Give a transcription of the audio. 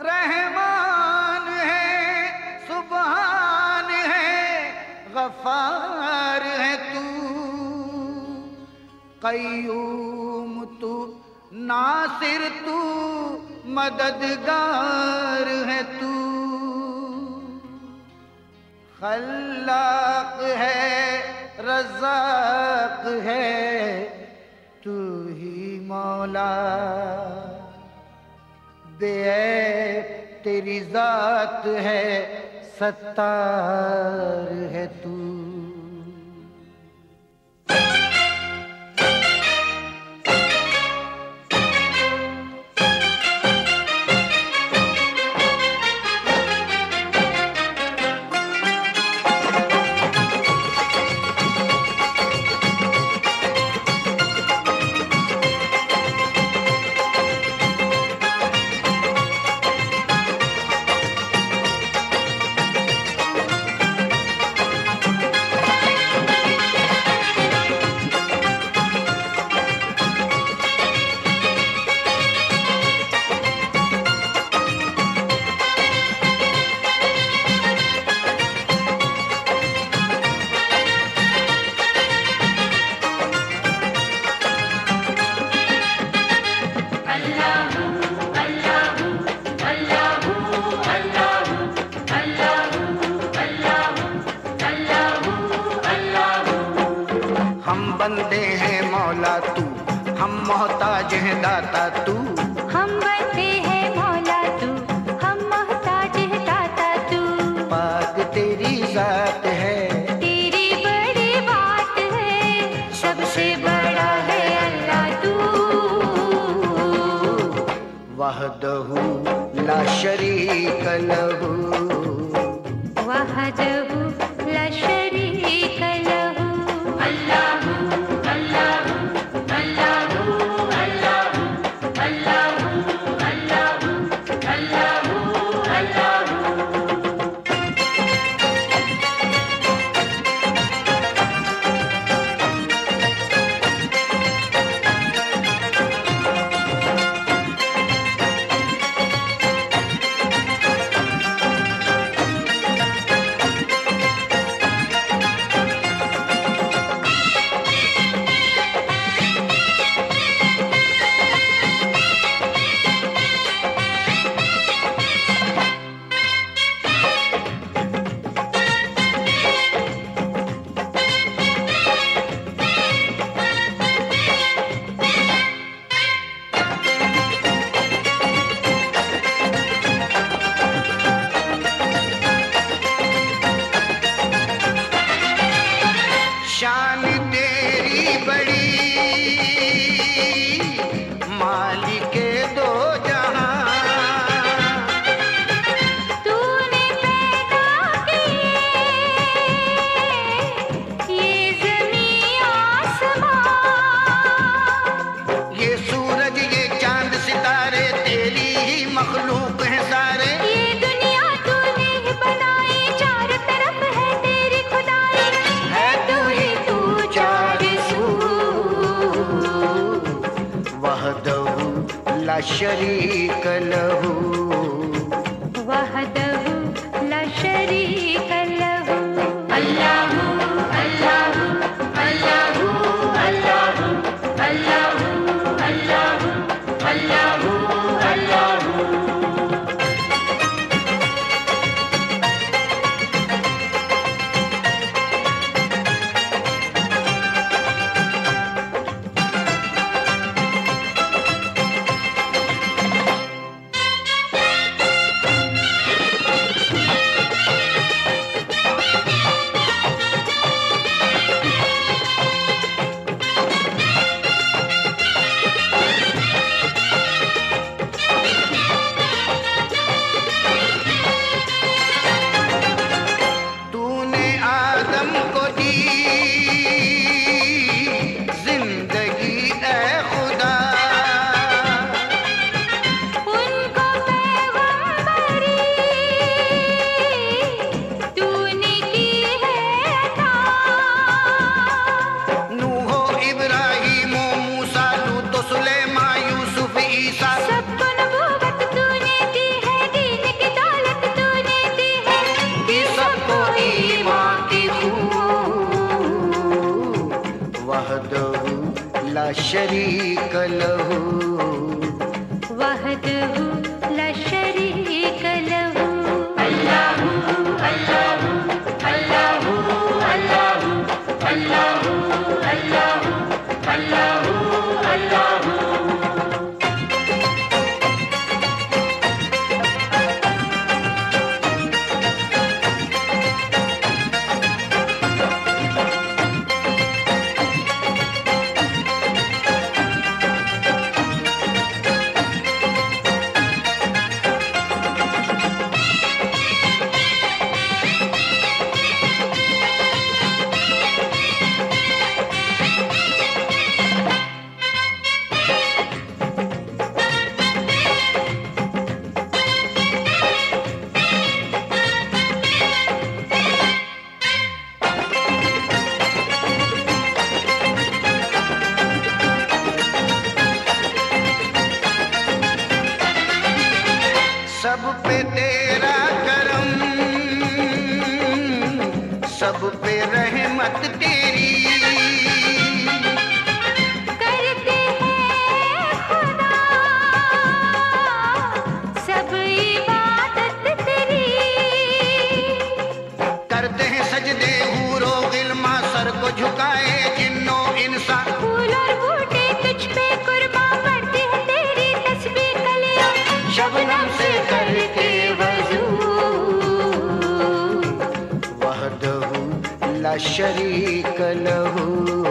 رحمان ہے، سبحان ہے، غفار ہے تو۔ قیوم تو، ناصر تو، مددگار ہے تو۔ خلاق ہے، رزاق ہے، تو ہی مولا۔ بے تیری ذات ہے ستار ہے تو۔ محتاج ہیں داتا تو۔ ہم بندے ہیں مولا تو ہم محتاج ہے داتا تو۔ پاک تیری ذات ہے۔ تیری بڑی بات ہے سب سے بڑا ہے اللہ تو۔ وحدہ لا شریک لہو وحدہ لا شریک لہ۔ اللہ اللہ شریک لہو لا شریک لہو شریک لہو۔